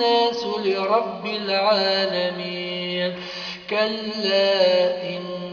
الناس لرب العالمين. كلا إن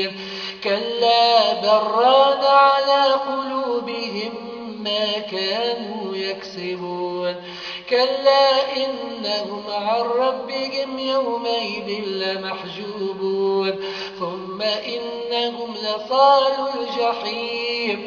الأولين كلا بران على قلوبهم ما كانوا يكسبون. كلا إنهم عن ربهم يومئذ لمحجوبون. ثم إنهم لصال الجحيم.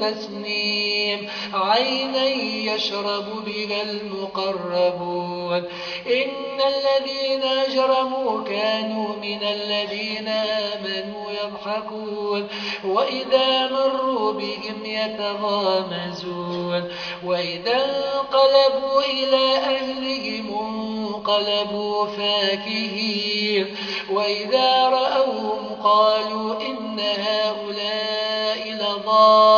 تسنيم عينا يشرب بها المقربون. إن الذين أجرموا كانوا من الذين آمنوا يضحكون. وإذا مروا بهم يتغامزون. وإذا انقلبوا إلى أهلهم انقلبوا فاكهين. وإذا رأوهم قالوا إن هؤلاء لضالون